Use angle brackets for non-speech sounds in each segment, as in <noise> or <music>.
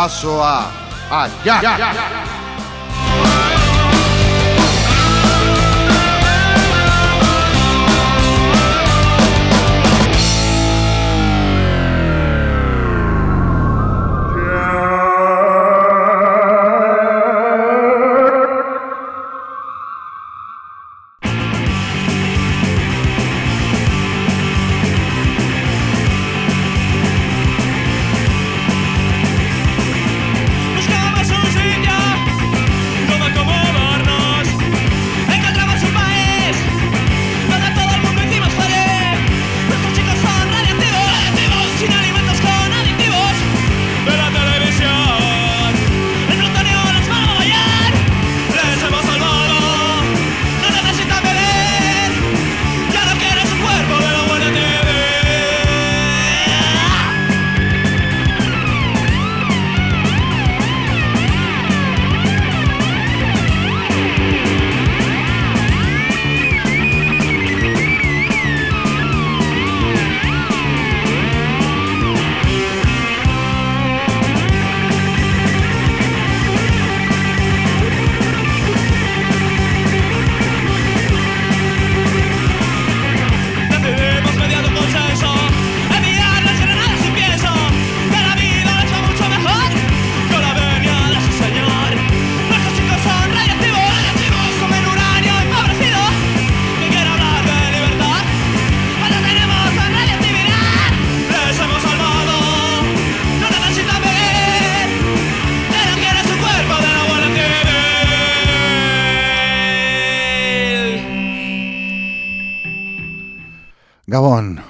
Bidazoa allá.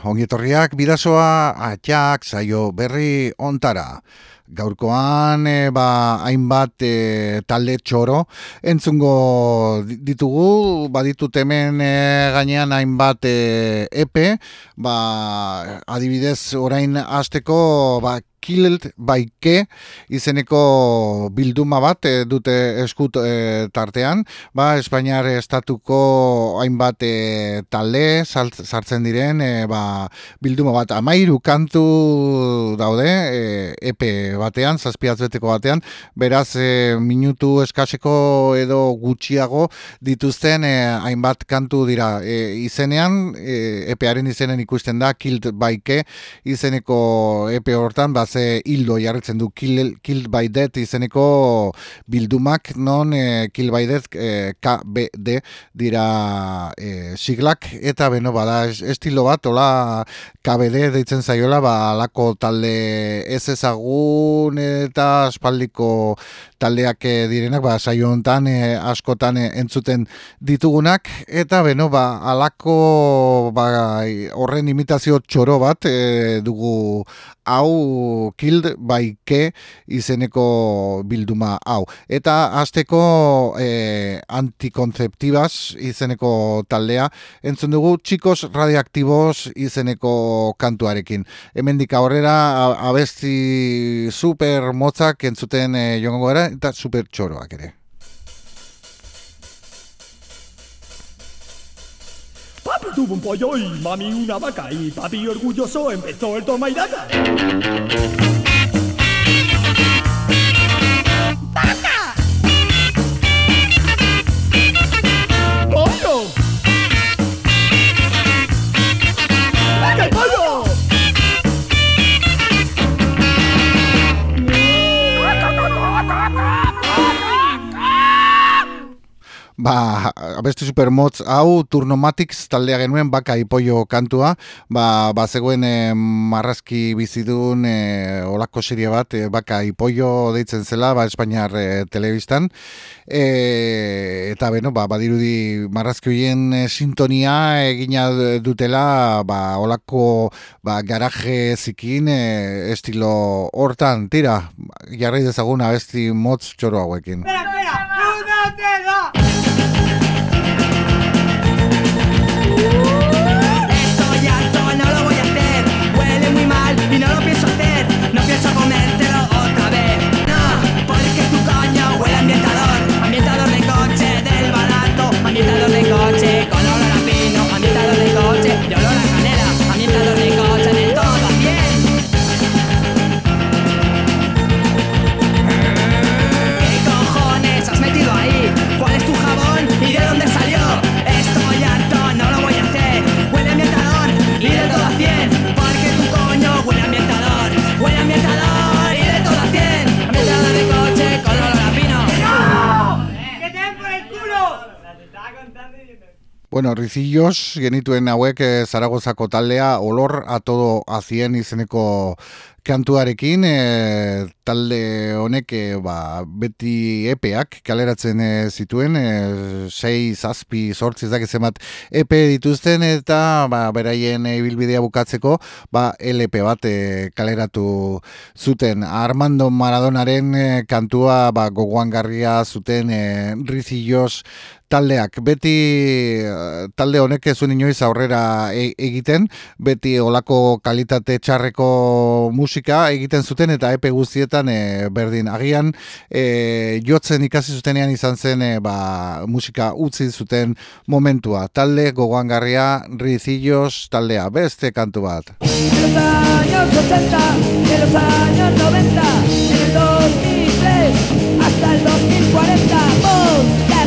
Ongietorriak bidazoa atxak zaio berri ontara. Gaurkoan e, ba, hainbat e, talde txoro entzungo ditugu, baditut hemen e, gainean hainbat e, epe, ba, adibidez orain hasteko ba, Killed by Ke izeneko bilduma bat e, dute eskut e, tartean, ba, Espainiar estatuko hainbat e, talde sartzen diren e, ba, bilduma bat. Amairu kantu daude e, epe batean, zazpiatzbeteko batean, beraz e, minutu eskaseko edo gutxiago dituzten e, hainbat kantu dira. E, izenean, e, epearen izenen ikusten da Killed by Ke izeneko epe hortan, ba, ze hildo jarretzen du. Kill, kill by death izeneko bildumak non e, kill by death e, KBD dira e, siglak. Eta beno bada estilo bat ola KBD deitzen zaiola ba alako talde ez ezagun eta aspaldiko taldeak direnak ba saio hontan e, askotan e, entzuten ditugunak. Eta beno ba alako ba, horren imitazio txoro bat e, dugu hau Killed by Ke izeneko bilduma hau. Eta azteko e, antikonzeptibaz izeneko taldea entzun dugu txikos radioaktibos izeneko kantuarekin. Hemen aurrera abesti super motzak entzuten e, joango gara eta super txoroak ere. Tuvo un pollo y mami una vaca y papi orgulloso empezó el toma y daca. Abesti supermotz hau Turnomatics taldea genuen baka ipoio kantua, ba, ba zegoen e, marrazki bizidun e, olako serie bat, e, baka ipoio deitzen zela, ba, Espainiar e, telebistan, e, eta beno, ba, badirudi marrazki hoien sintonia egina dutela, ba, olako ba, garaje zikin e, estilo hortan, tira, jarri dezagun abesti motz txoro hauekin. y Bueno, rizillos genituen hauek e, Zaragozako taldea olor a todo azien izeneko kantuarekin e, talde honek e, ba, beti epeak kaleratzen e, zituen e, sei, zazpi, sortzi ezak ezemat epe dituzten eta ba, beraien ibilbidea bukatzeko ba, LP bat e, kaleratu zuten. Armando Maradonaren e, kantua ba, gogoan garria zuten e, rizillos taldeak. Beti talde honek ez inoiz aurrera e, egiten beti olako kalitate txarreko musika egiten zuten eta epe guztietan eh, berdin agian e, jotzen ikasi zutenean izan zen ba, musika utzi zuten momentua talde gogoangarria rizillos taldea beste kantu bat En los años 80, en los años 90, en el 2003, hasta el 2040, ¡Bum!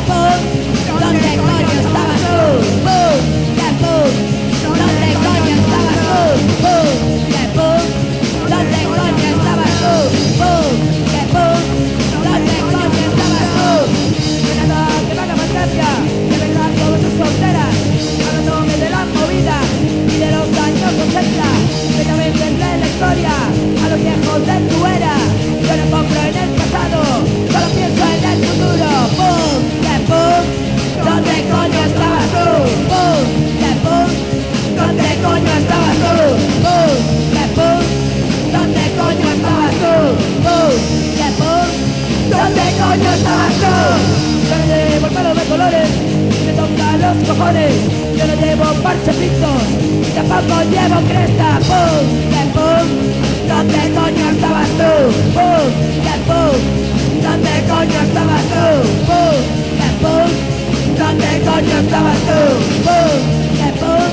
pone, yo no llevo parche pito, y tampoco llevo cresta, pum, que pum, ¿dónde coño estabas tú? Pum, que pum, ¿dónde coño estabas tú? Pum, que pum, ¿dónde coño estabas tú? Pum, que pum,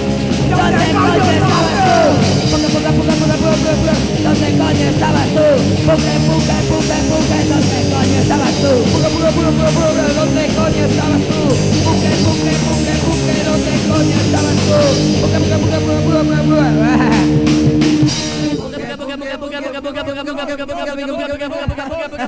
¿dónde coño estabas tú? Pum, pum, pum, pum, pum, pum, pum, pum, ¿dónde coño estabas tú? Pum, que pum, que pum, que pum, que ¿dónde coño estabas tú? Pum, pum, pum, pum, pum, pum, ¿dónde coño estabas tú?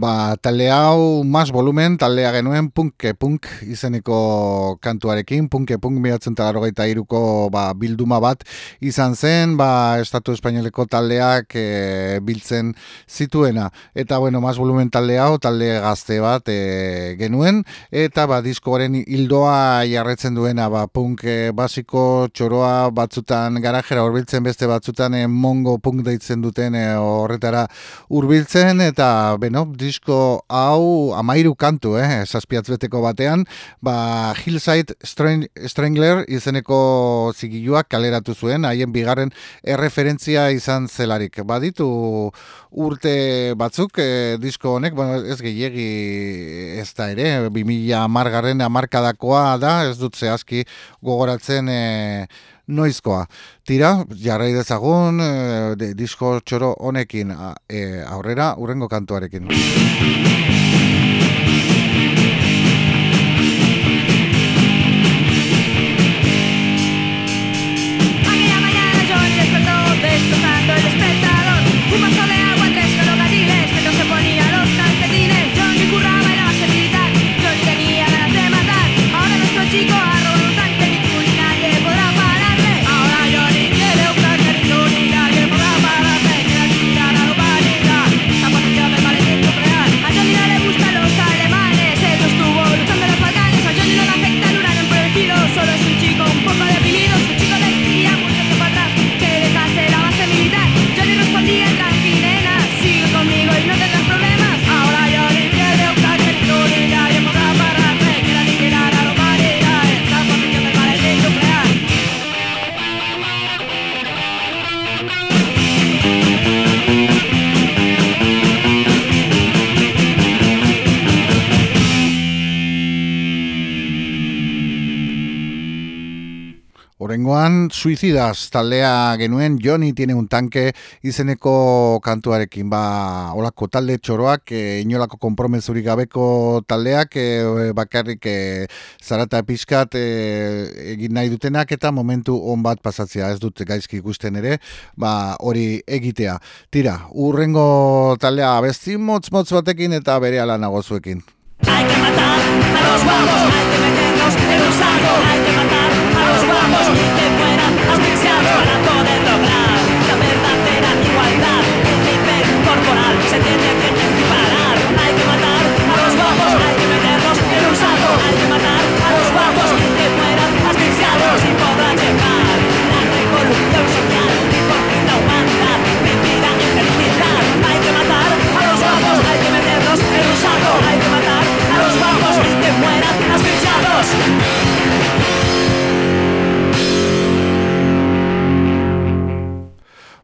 Ba, talde hau mas volumen, taldea genuen punke punk izeneko kantuarekin, punke punk miratzen talarrogeita iruko ba, bilduma bat izan zen, ba, Estatu Espainoleko taldeak e, biltzen zituena. Eta, bueno, mas volumen talde hau, talde gazte bat e, genuen, eta ba, diskoaren hildoa jarretzen duena, ba, punk basiko txoroa batzutan garajera urbiltzen beste batzutan e, mongo punk deitzen duten e, horretara urbiltzen, eta, beno, disko hau amairu kantu, eh, beteko batean, ba, Hillside Strangler izeneko zigiluak kaleratu zuen, haien bigarren erreferentzia izan zelarik. Baditu urte batzuk eh, disko honek, bueno, ez gehiegi ez da ere, 2000 amargarren amarkadakoa da, ez dut zehazki gogoratzen eh, noizkoa. Tira, jarrai dezagun, e, disko txoro honekin e, aurrera, urrengo kantuarekin. Suizidas taldea genuen, Johnny tiene un tanque izeneko kantuarekin, ba, olako talde txoroak, e, inolako kompromezurik gabeko taldeak, e, bakarrik e, zarata pixkat e, egin nahi dutenak, eta momentu on bat pasatzea, ez dut gaizki ikusten ere, ba, hori egitea. Tira, urrengo taldea abesti motz motz batekin eta bere ala nagozuekin. Hay que matar a los guapos, hay que meterlos en un saco, hay que matar a los guapos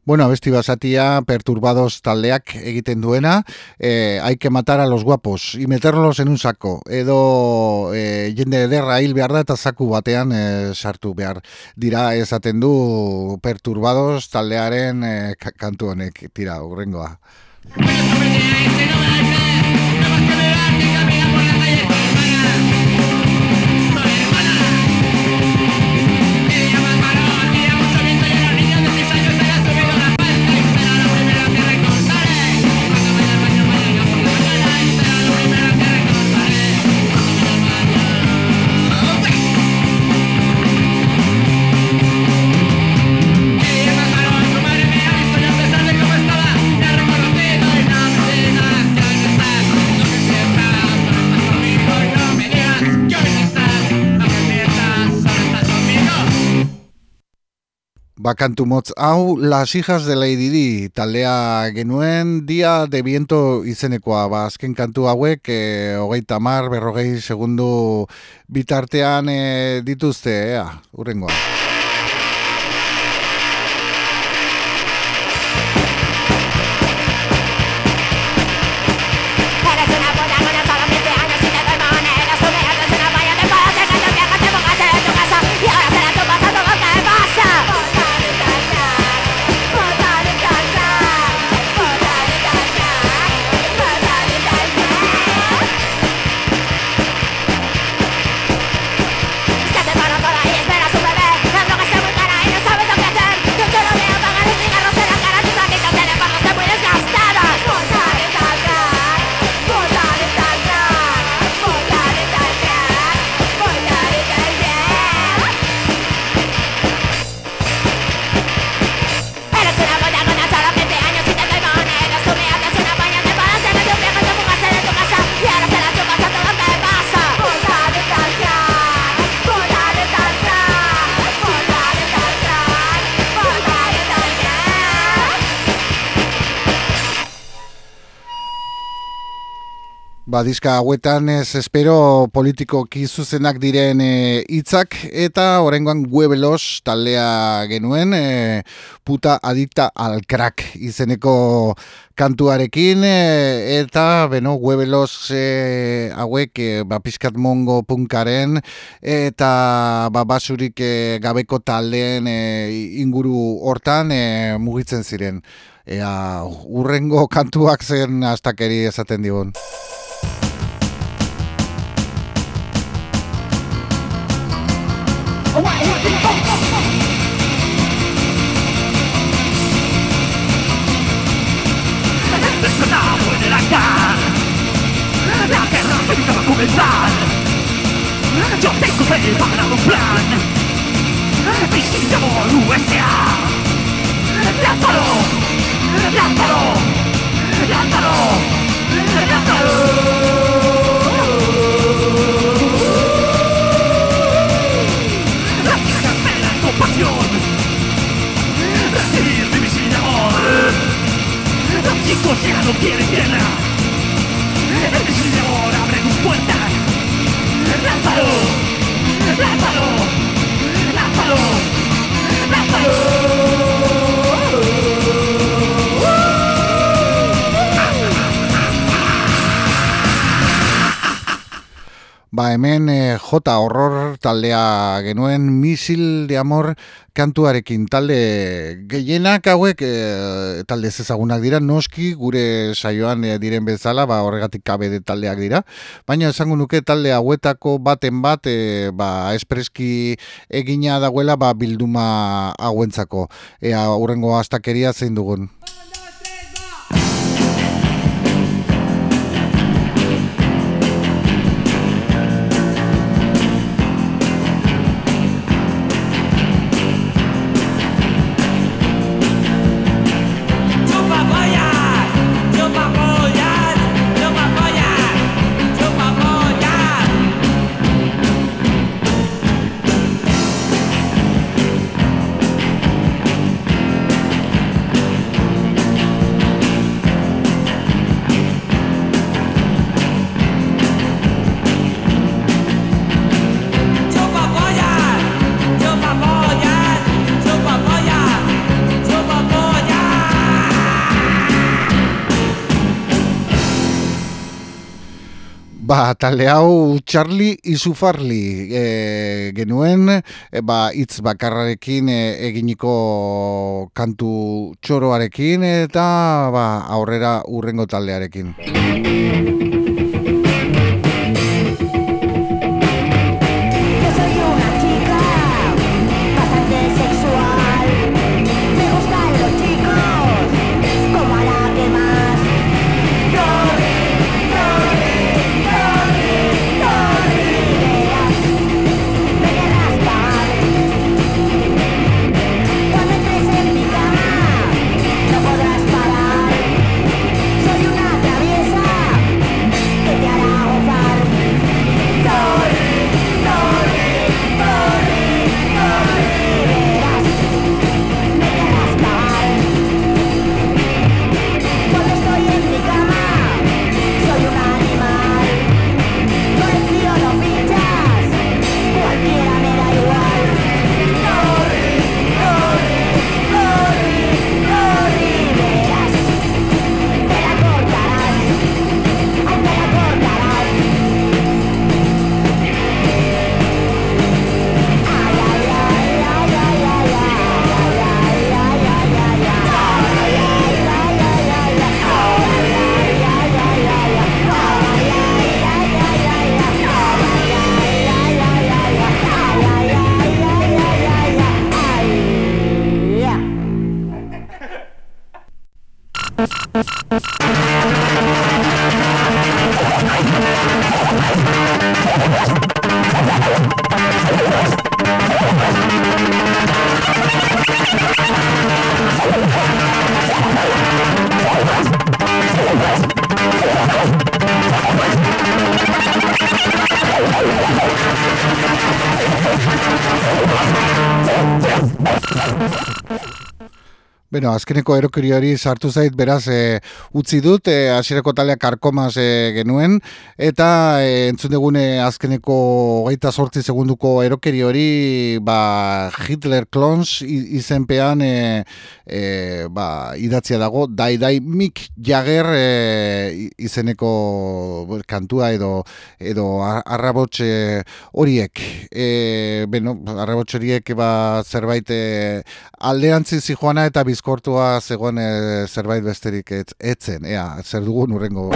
Bueno, abesti basatia perturbados taldeak egiten duena, eh, hay que matar a los guapos y meterlos en un saco. Edo eh, jende ederra hil behar da eta zaku batean eh, sartu behar dira esaten du perturbados taldearen eh, ka- kantu honek. Tira, urrengoa. Bakantu motz. Hau, Las hijas de Lady Di, taldea genuen. Dia de viento izenekoa, ba, azken kantu hauek, e, hogeita mar, berrogei segundu bitartean e, dituzte, ea, urrengoa. Ba, diska hauetan ez espero politikoki zuzenak diren e, hitzak eta orengoan Guebelos taldea genuen e, puta adicta al crack izeneko kantuarekin e, eta beno Guebelos e, hauek e, ba, mongo punkaren eta ba, basurik e, gabeko taldeen e, inguru hortan e, mugitzen ziren. Ea, urrengo kantuak zen astakeri esaten digun. Tengo preparado un plan Misil de amor USA Lázaro Lázaro Lázaro Lázaro Las hijas esperan con pasión Recibir mi misil de amor los chicos ya no quieren guerra Ba hemen eh, J horror taldea genuen misil de amor kantuarekin. Talde gehienak hauek eh, talde ezagunak dira. Noski gure saioan eh, diren bezala ba horregatik kabe de taldeak dira. Baina esango nuke talde hauetako baten bat eh, ba espreski egina dagoela ba bilduma hauentzako. Ea hurrengo astakeria zein dugun Ba, talde hau Charlie Isufarli e, genuen, e, ba, hitz bakarrarekin e, eginiko kantu txoroarekin eta ba, aurrera urrengo taldearekin. Bueno, azkeneko erokeri hori sartu zait, beraz, e, utzi dut, e, hasierako talea karkomaz e, genuen, eta e, entzun dugune azkeneko hogeita sortzi segunduko erokeri hori, ba, Hitler Clones i- izenpean e, e, ba, idatzia dago, dai dai Mick Jagger e, izeneko kantua edo edo ar- arrabots e, horiek. E, beno, arrabots horiek ba, zerbait e, alderantzi zijoana eta bizkortua zegoen e, zerbait besterik ez, etzen. Ea, zer dugun urrengo.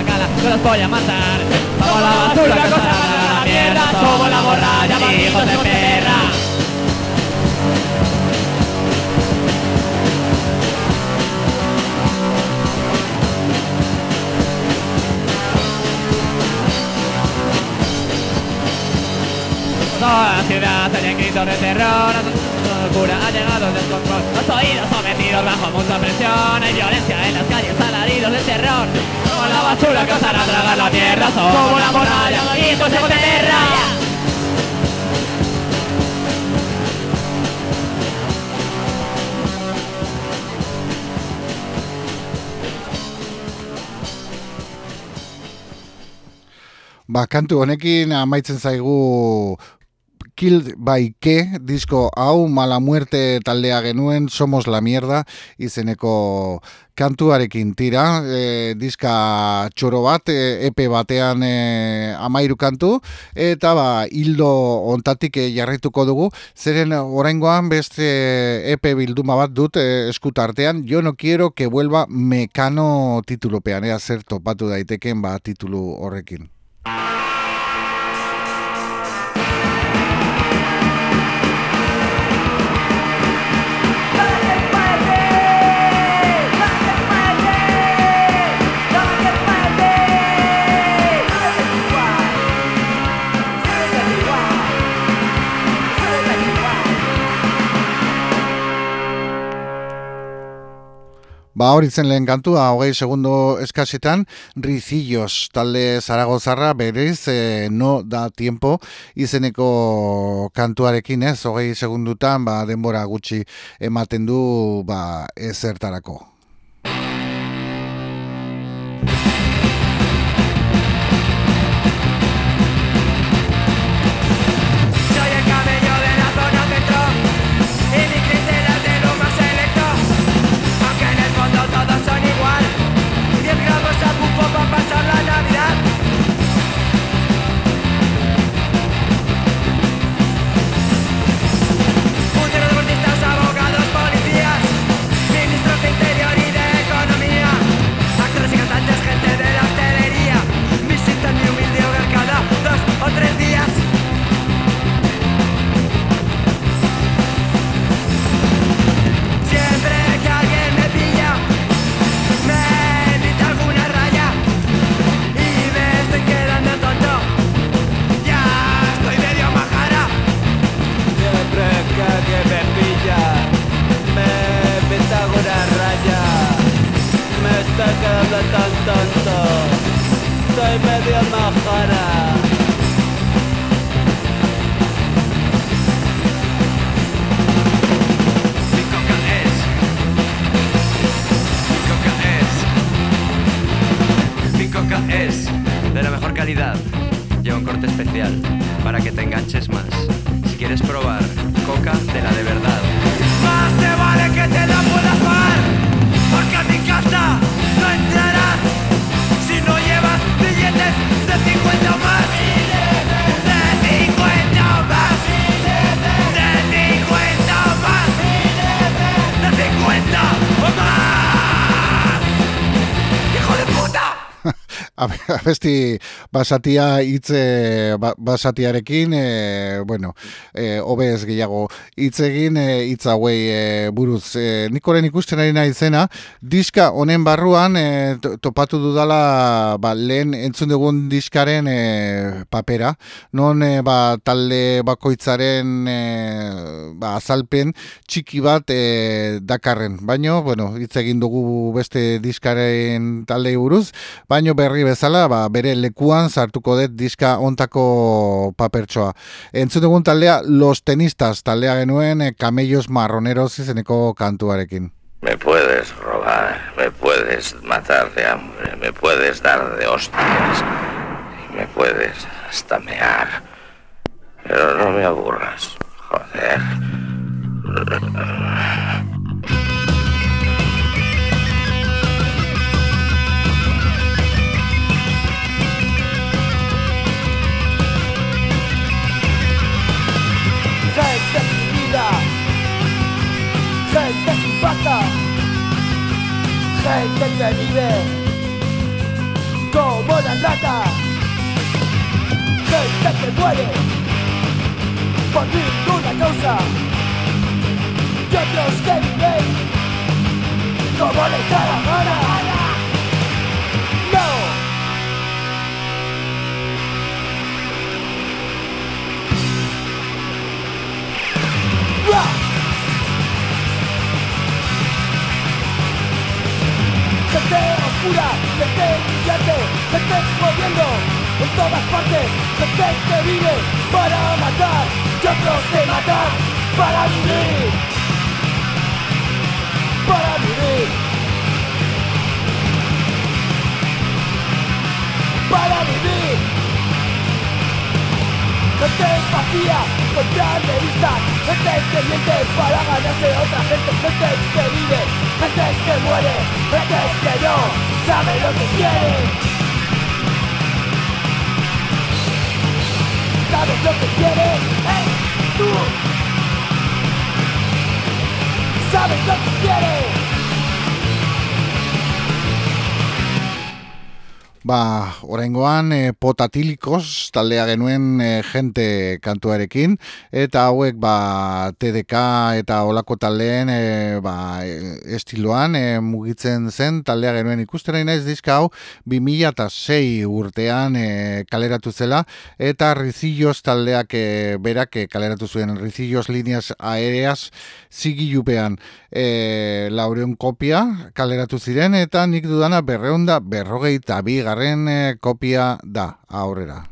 Bacala, que los voy a matar. Vamos a la basura, que se a la mierda. Somos la borralla, hijos de perra. Toda la ciudad oyen gritos de terror locura ha llegado el descontrol. Los oídos sometidos bajo mucha presión Hay violencia en las calles, alaridos de terror. Como la basura que os hará tragar la tierra Somos como la muralla y consejo de tierra Ba, kantu honekin amaitzen zaigu Killed by Ke disko hau Mala Muerte taldea genuen Somos la Mierda izeneko kantuarekin tira. E, diska txoro bat e, epe batean e, amairu kantu. Eta ba hildo ontatik e, jarraituko dugu. Zeren oraingoan beste epe bilduma bat dut e, eskutartean jo no quiero que vuelva mekano titulopean. Ea zer topatu daiteken ba titulu horrekin Ba hori zen lehen kantua, hogei segundo eskasetan, Rizillos talde zaragozarra berez, e, no da tiempo, izeneko kantuarekin ez, hogei segundutan, ba, denbora gutxi ematen du ba, ezertarako. Tonto, soy medio majara. Mi coca es, mi coca es, Mi coca es de la mejor calidad. Lleva un corte especial para que te enganches más. Si quieres probar abesti basatia hitze ba, basatiarekin e, bueno, e, hobez gehiago hitz egin e, hitz hauei e, buruz. E, nik orain ikusten ari nahi zena, diska honen barruan e, to- topatu dudala ba, lehen entzun dugun diskaren e, papera, non e, ba, talde bakoitzaren e, ba, azalpen txiki bat e, dakarren. Baino, bueno, hitz egin dugu beste diskaren taldei buruz, baino berri bezala, ba, bere lekuan sartuko dut diska ontako papertxoa. Entzun dugun taldea, Los Tenistas taldea genuen e, Camellos Marroneros izeneko kantuarekin. Me puedes robar, me puedes matar de hambre, me puedes dar de hostias y me puedes hasta. Pero no me aburras, joder. Ratas, gente que muere por ninguna causa, y otros que viven como les da la gana. Locura, gente brillante, gente moviendo en todas partes, gente que vive para matar y otros que matan para vivir, para vivir, para vivir. Gente vacía, contrarrevistas, gente que miente para ganarse otra gente, gente que vive, gente que muere, gente que no sabe lo que quiere. ¿Sabes lo que quiere? ¡Hey! ¡Tú! ¿Sabes lo que quiere? Ba, oraingoan e, potatilikos taldea genuen e, gente kantuarekin. Eta hauek ba TDK eta olako taldeen e, ba, estiloan e, mugitzen zen taldea genuen. Ikustera naiz diska hau 2006 urtean e, kaleratu zela. Eta Rizillos taldeak e, berak e, kaleratu zuen. Rizillos líneas aéreas zigilupean e, laureun kopia kaleratu ziren. Eta nik dudana berreunda berrogeita bi garren e, kopia da aurrera.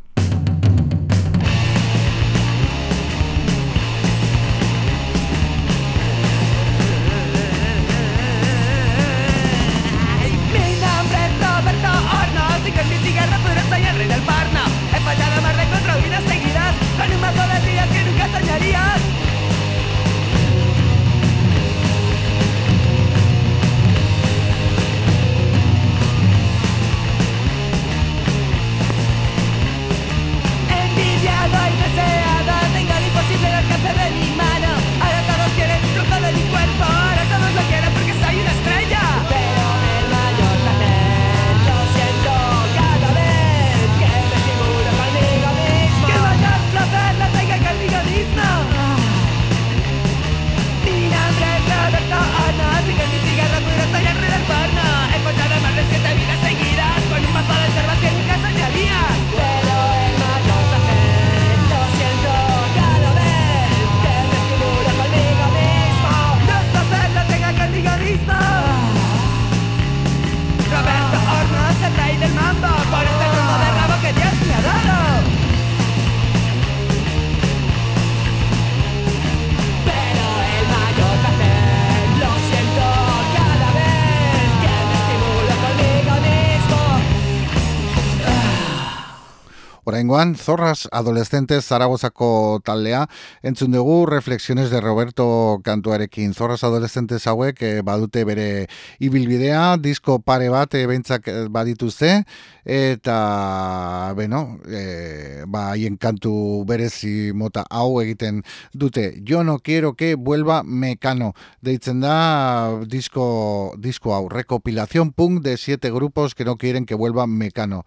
Oraingoan, Zorras Adolescentes Zaragozako taldea, entzun dugu Reflexiones de Roberto kantuarekin. Zorras Adolescentes hauek eh, badute bere ibilbidea, disko pare bat eh, behintzak eh, badituzte, eta, beno, eh, ba, haien kantu berezi mota hau egiten dute. Yo no quiero que vuelva mecano. Deitzen da disko, disko hau, recopilación punk de siete grupos que no quieren que vuelva mecano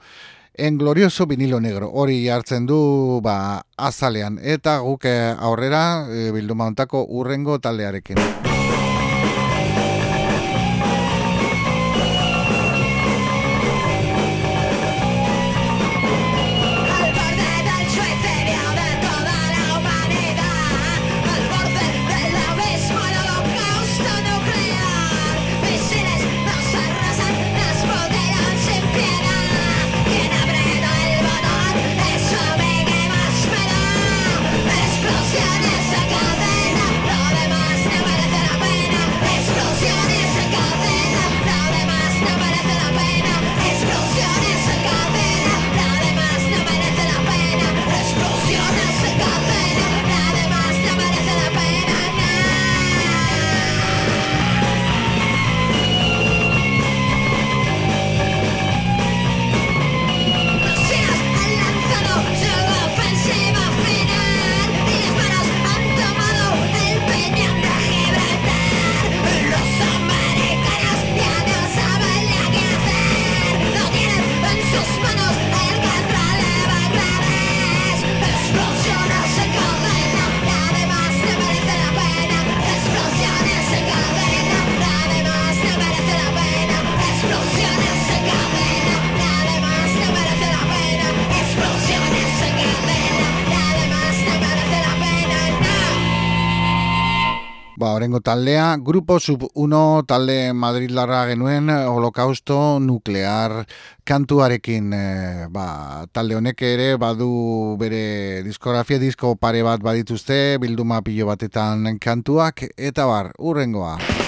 en glorioso vinilo negro. Hori hartzen du ba, azalean. Eta guk eh, aurrera e, bilduma hontako urrengo taldearekin. Taldea, Grupo Sub 1 talde Madridlarra genuen holokausto nuklear kantuarekin eh, ba, talde honek ere badu bere diskografia disko pare bat badituzte bilduma pilo batetan kantuak eta bar, urrengoa.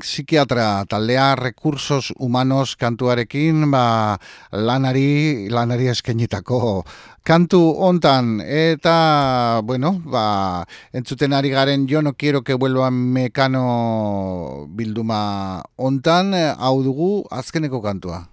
Frank Psikiatra taldea Recursos Humanos kantuarekin ba, lanari, lanari eskenitako kantu hontan eta bueno, ba, entzuten ari garen jo no quiero que vuelva mekano bilduma hontan hau dugu azkeneko kantua.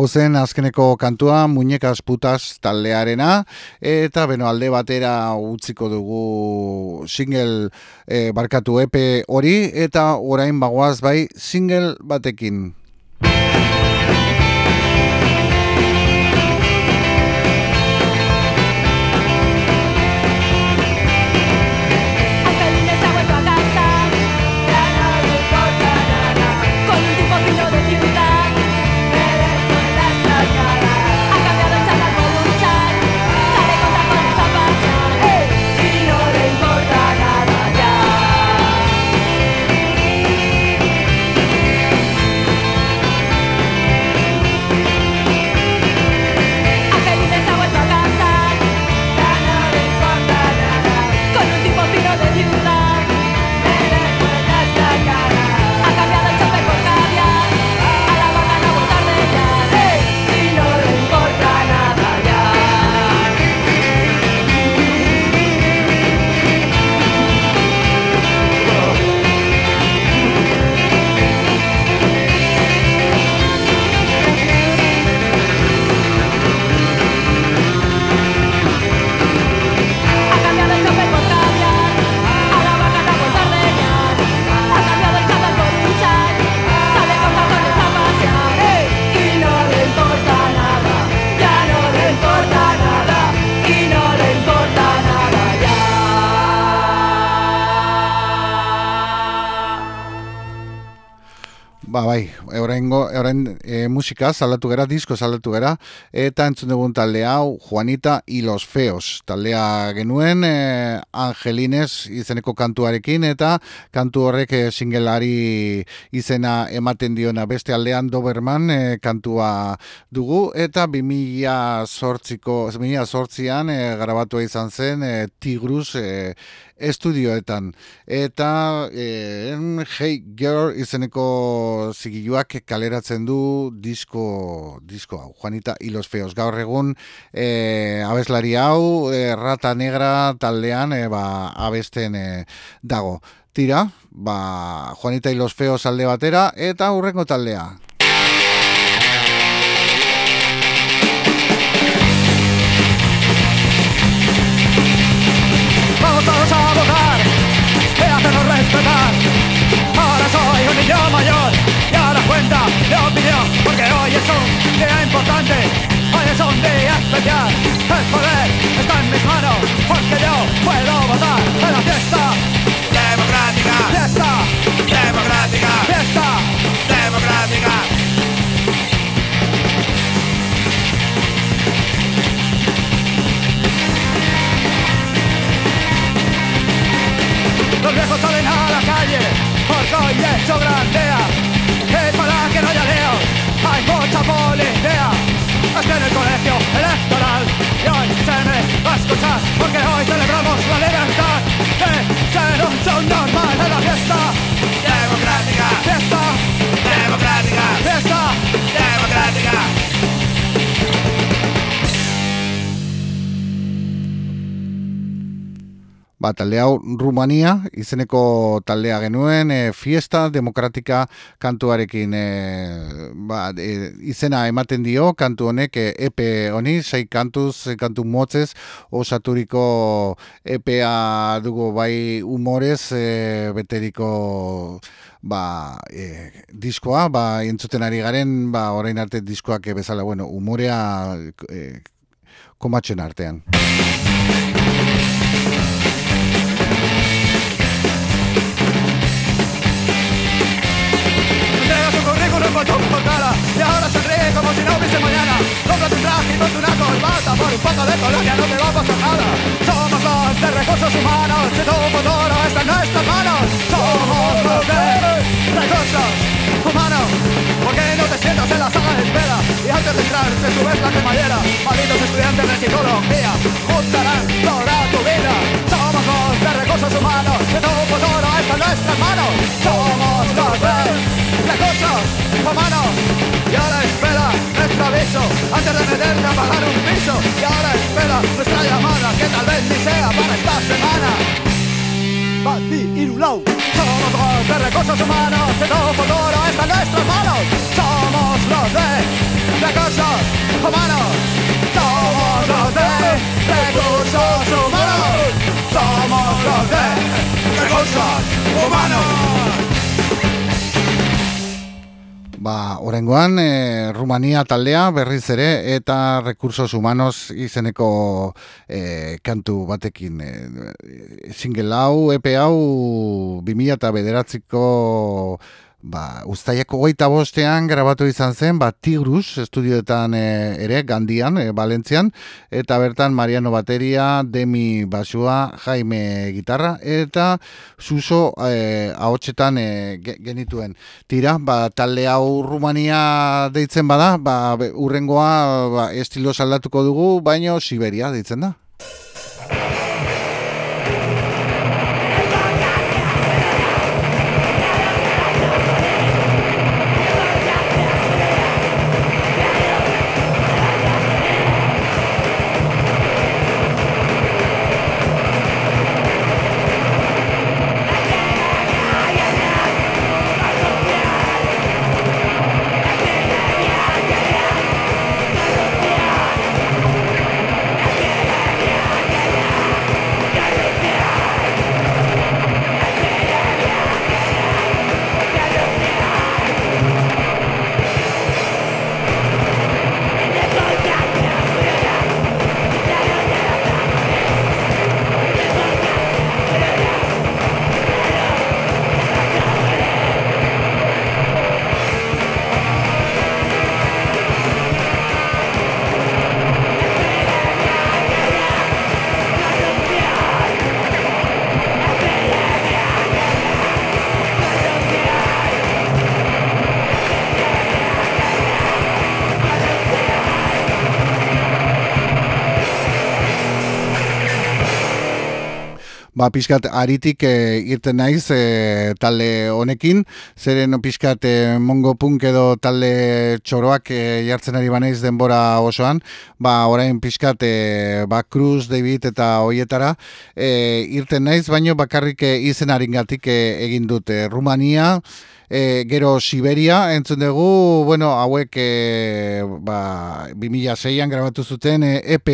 Hau zen azkeneko kantua, muñekas putas taldearena, eta beno, alde batera utziko dugu single eh, barkatu epe hori, eta orain bagoaz bai single batekin. Musika salatu gera, disko salatu gera, eta entzun dugun talde hau Juanita y los Feos. Taldea genuen e, Angelines izeneko kantuarekin, eta kantu horrek e, singelari izena ematen diona beste aldean Doberman e, kantua dugu, eta 2000 sortziko, 2000 sortzian e, garabatua izan zen e, Tigrus e, estudioetan. Eta e, Hey Girl izeneko zigiluak kaleratzen du disko, disko hau, Juanita y los Feos. Gaur egun e, abeslari hau, e, Rata Negra taldean e, ba, abesten e, dago. Tira, ba, Juanita y los Feos alde batera, eta hurrengo taldea. Ba, talde hau Rumania izeneko taldea genuen e, Fiesta Demokratika kantuarekin e, ba, e, izena ematen dio kantu honek e, EP honi, sei kantuz, sei kantu motzez osaturiko EPA dugu bai humorez e, beteriko ba, e, diskoa, ba, entzuten ari garen, ba, orain arte diskoak e, bezala, bueno, umorea e, komatzen artean. Tu Y ahora se ríe como si no hubiese mañana. Cómprate un traje y ponte una corbata. Por un poco de colonia no te va a pasar nada. Somos los de recursos humanos. Si tu futuro está en nuestras manos. Somos los de recursos humanos. ¿Por qué no te sientas en la sala de espera? Y antes de entrar te subes la cremallera. Malditos estudiantes de psicología Juntarán toda tu vida. Somos los de recursos humanos. Si tu futuro está en nuestras manos. Somos los de recursos humanos Y ahora espera nuestro aviso Antes de meterte a pagar un piso. Y ahora espera nuestra llamada Que tal vez ni sea para esta semana. Bati Irulau Somos los de recursos humanos Que tu futuro está en nuestras manos. Somos los de recursos humanos. Somos los de recursos humanos. Somos los de recursos humanos Ba, orengoan, e, Rumania taldea berriz ere eta Recursos Humanos izeneko e, kantu batekin. E, single hau, EP hau, 2000 eta bederatziko ba, ustaiako goita bostean grabatu izan zen, ba, Tigrus estudioetan e, ere, Gandian, e, Valentzian, eta bertan Mariano Bateria, Demi Basua, Jaime Gitarra, eta Suso e, ahotsetan e, ge- genituen. Tira, ba, talde hau Rumania deitzen bada, ba, urrengoa ba, estilo saldatuko dugu, baino Siberia deitzen da. Ba, pixkat aritik e, irten naiz e, talde honekin, zeren pixkat e, mongo punk edo talde txoroak e, jartzen ari banaiz denbora osoan, ba, orain pixkat e, ba, Cruz, David eta hoietara e, irten naiz, baino bakarrik e, izenaringatik e, egin dute. Rumania, e, gero Siberia entzun dugu, bueno, hauek e, ba, 2006an grabatu zuten e, EP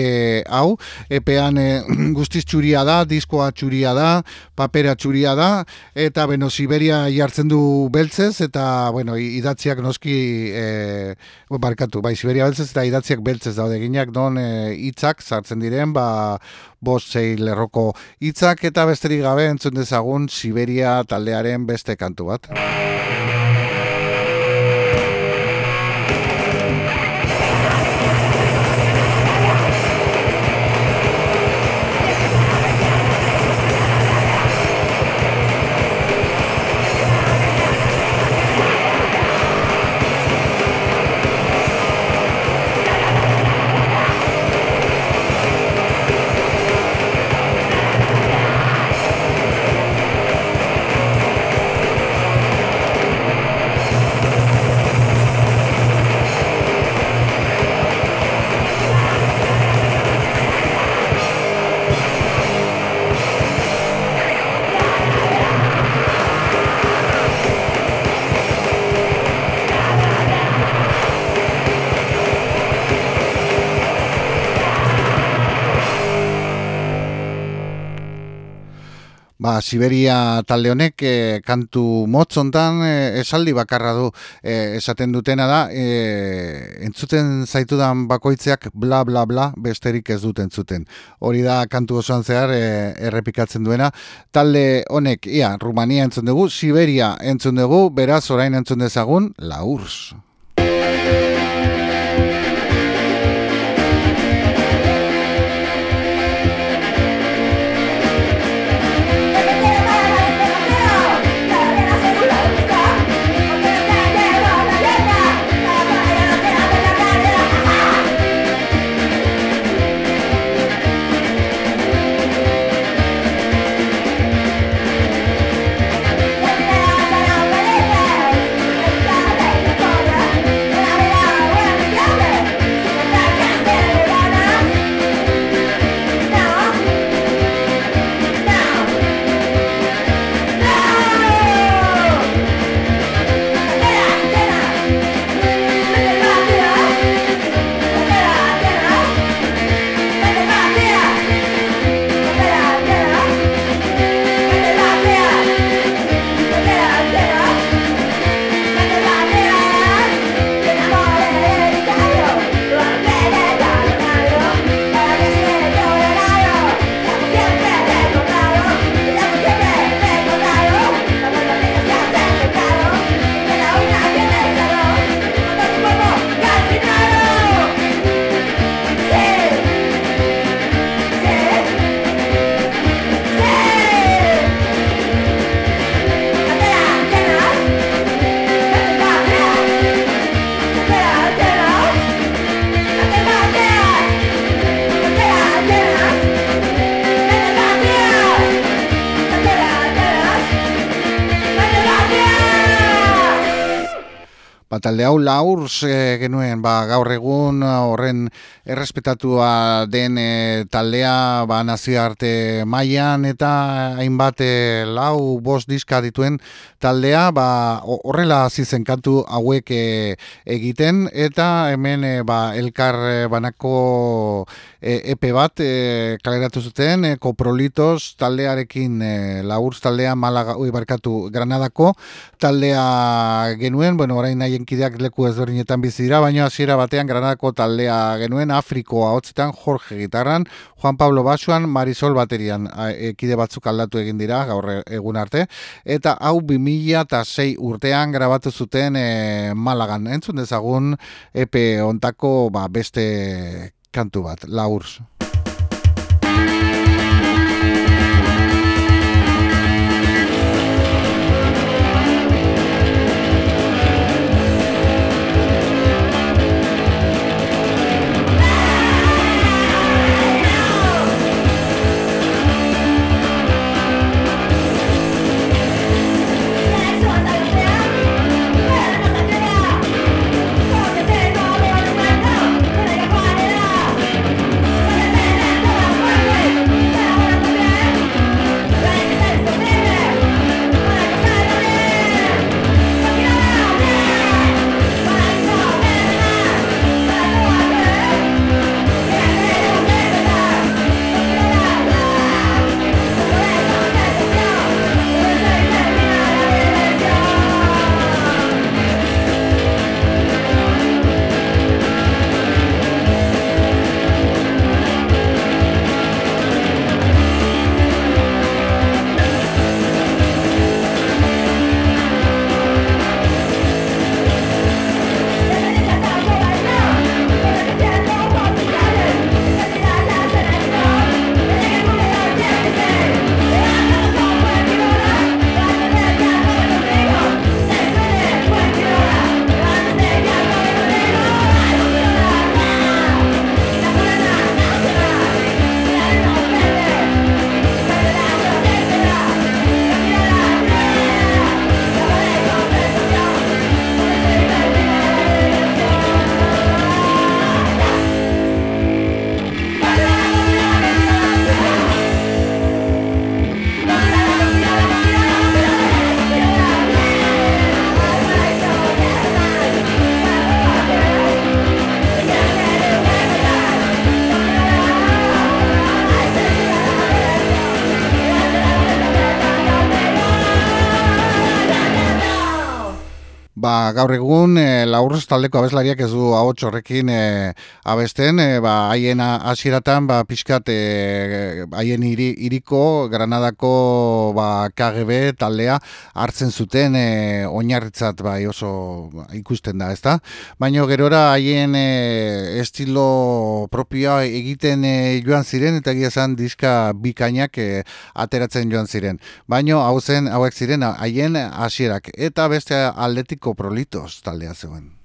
hau, EPean e, <clears throat> guztiz txuria da, diskoa txuria da, papera txuria da, eta beno, Siberia jartzen du beltzez, eta bueno, idatziak noski e, barkatu, bai, Siberia beltzez eta idatziak beltzez daude. Ginak, non hitzak sartzen diren, ba, bost zei lerroko hitzak eta besterik gabe entzun dezagun Siberia taldearen beste kantu bat. Siberia talde honek e, kantu motzontan e, esaldi bakarra du e, esaten dutena da e, entzuten zaitudan bakoitzeak bla bla bla besterik ez duten entzuten. Hori da kantu osoan zehar e, errepikatzen duena. Talde honek, ia, Rumania entzun dugu, Siberia entzun dugu, beraz orain entzun dezagun, la URSS. Ba, talde hau laurs e, genuen ba, gaur egun horren errespetatua den e, taldea ba, nazioarte mailan eta hainbat e, lau bost diska dituen taldea ba, horrela zizen kantu hauek e, egiten. Eta hemen e, ba, elkar banako e, epe bat e, kaleratu zuten e, koprolitos taldearekin e, laurs taldea malaga, ui, barkatu granadako taldea genuen, bueno, orain nahi kideak leku ezberdinetan bizi dira, baina hasiera batean Granadako taldea genuen Afriko ahotsetan Jorge gitarran, Juan Pablo basuan, Marisol baterian e, kide batzuk aldatu egin dira gaur egun arte eta hau 2006 urtean grabatu zuten e, Malagan. Entzun dezagun epe ontako ba, beste kantu bat, Laurs. Ba, gaur egun e, laurrez taldeko abeslariak ez du ahots horrekin e, abesten, e, ba, haien hasieratan ba, pixkat e, haien iri, iriko Granadako ba, KGB taldea hartzen zuten e, oinarritzat bai oso ikusten da, ezta? Baina gerora haien e, estilo propioa egiten e, joan ziren eta egia esan diska bikainak e, ateratzen joan ziren. Baina hau zen hauek ziren haien hasierak eta beste aldetiko Coprolitos taldea zegoen.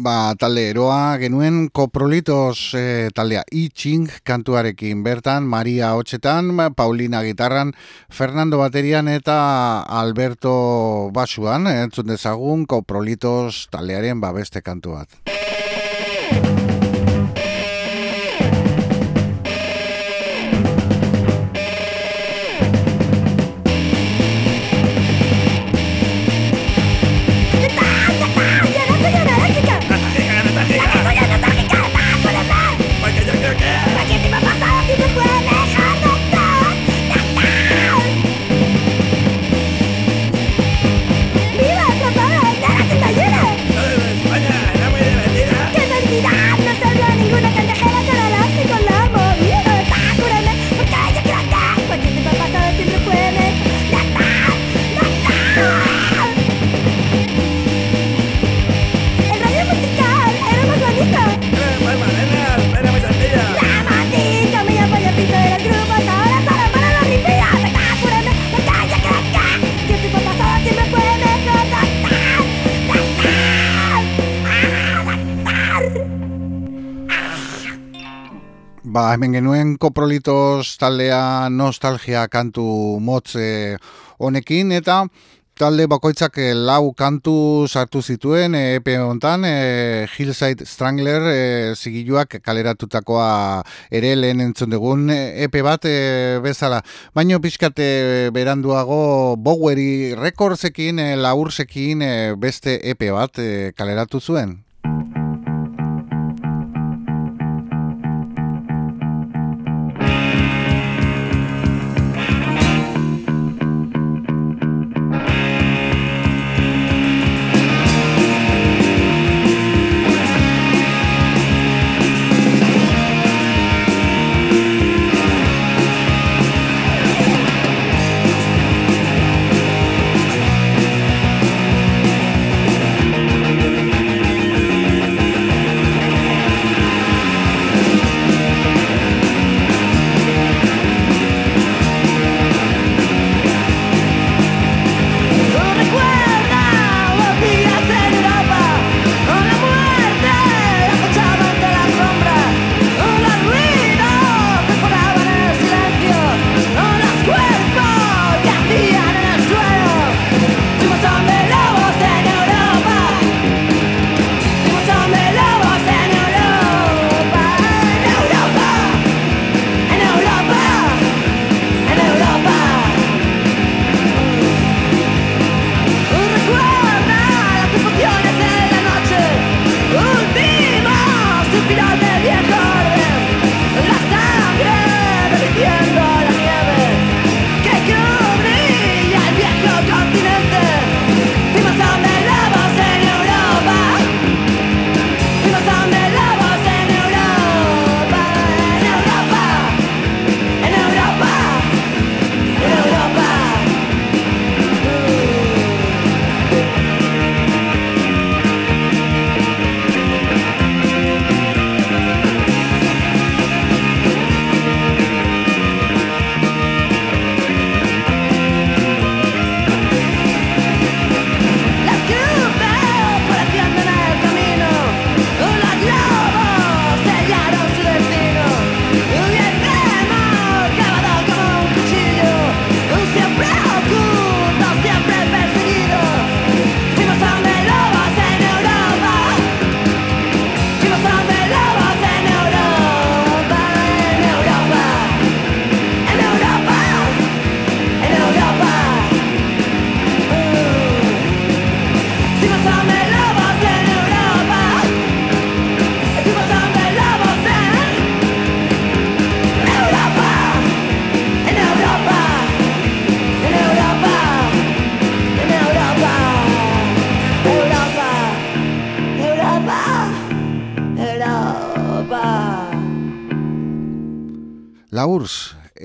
Ba, talde eroa genuen koprolitos e, taldea itxing kantuarekin bertan, Maria hotxetan, Paulina gitarran, Fernando baterian eta Alberto basuan, entzun dezagun koprolitos taldearen babeste kantu bat. Ba, hemen genuen koprolitos taldea nostalgia kantu motz eh, honekin eta talde bakoitzak eh, lau kantu sartu zituen eh, EP hontan eh, Hillside Strangler eh, zigiluak kaleratutakoa ere lehen entzun dugun EP bat eh, bezala. Baino pixkat eh, beranduago Bowery Recordsekin, eh, laursekin eh, beste EP bat eh, kaleratu zuen.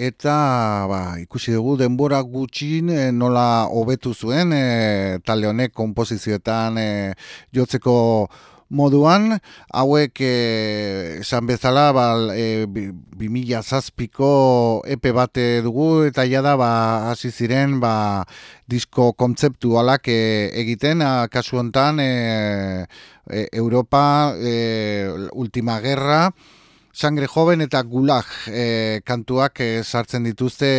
Eta ba, ikusi dugu denbora gutxin eh, nola hobetu zuen eh, talde honek konposizioetan eh, jotzeko moduan, hauek esan bezala ba, eh, bi, mila epe bate dugu eta jada ba, hasi ziren ba, disko kontzeptualak eh, egiten, a, kasu hontan eh, eh, Europa, eh, Ultima Guerra, Sangre Joven eta Gulag e, kantuak e, sartzen dituzte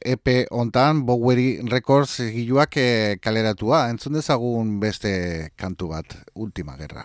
EP hontan Bowery Records giluak e, kaleratua. Entzun dezagun beste kantu bat, Ultima Guerra.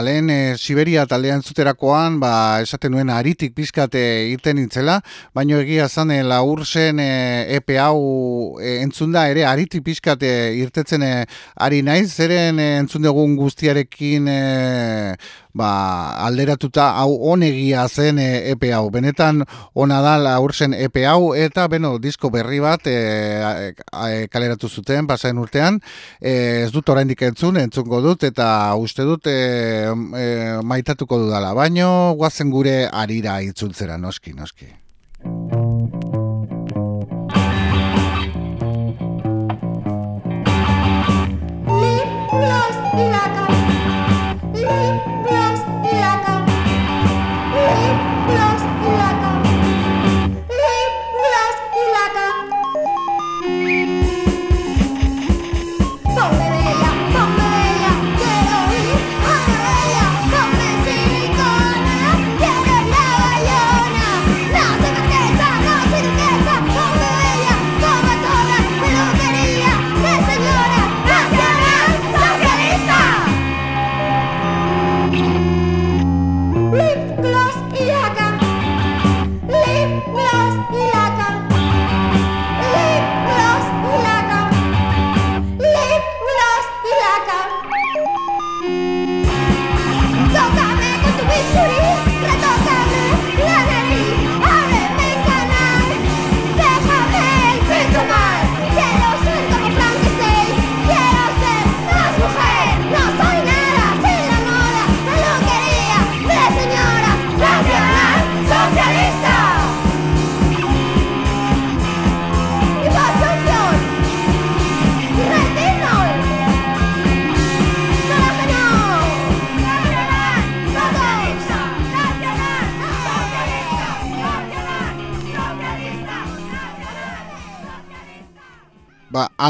Ba, lehen e, Siberia taldean zuterakoan, ba, esaten nuen aritik pizkate irten nintzela, baino egia zan e, laurzen e, epe hau e, entzunda ere aritik pizkate irtetzen e, ari naiz, zeren e, entzun dugun guztiarekin e, ba, alderatuta hau onegia zen e, epe hau. Benetan ona da laurzen epe hau eta beno, disko berri bat e, a- kaleratu zuten pasaen urtean, e, ez dut oraindik entzun, entzungo dut eta uste dut e, e, maitatuko dudala, baino guazen gure arira itzultzera noski, noski.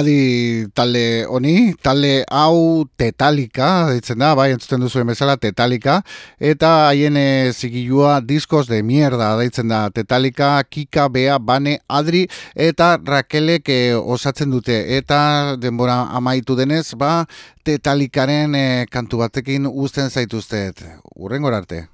Adi talde honi, talde hau tetalika, ditzen da, bai, entzuten duzuen bezala, tetalika, eta haien eh, zigilua diskos de mierda, deitzen da, tetalika, kika, bea, bane, adri, eta rakelek eh, osatzen dute, eta denbora amaitu denez, ba, tetalikaren eh, kantu batekin uzten zaituztet. Urrengor arte.